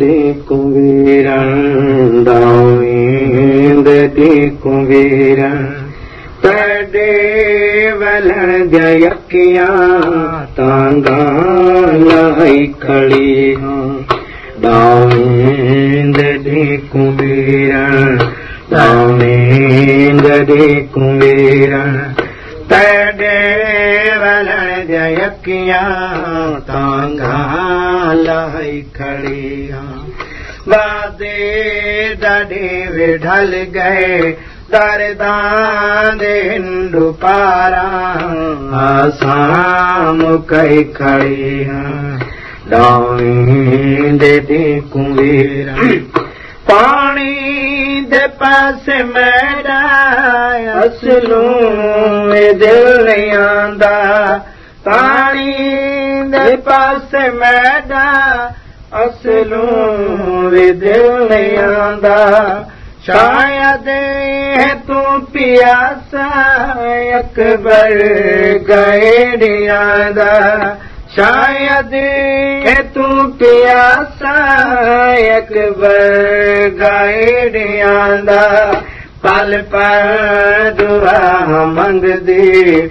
The ڪ ڪوير دا the ڪبير تڏهن ولڻ جيڪيا تانگانائي کڙي دو ڪبير دو ڪر تڏهن ولڻ جيڪيا تانگ खड़ी बादे ढल गे दर दान पारा। आसाम खड़ी दाणी कुबेर पाणी दे पासे मसलू दिलंदा पाणी पासे मैदा असलूं दिलिया ਸ਼ਾਇਦ तूं ਤੂੰ ਪਿਆਸਾ ਅਕਬਰ ਗਏ पकबर ਪਲ पल ਦੁਆ ਮੰਗਦੀ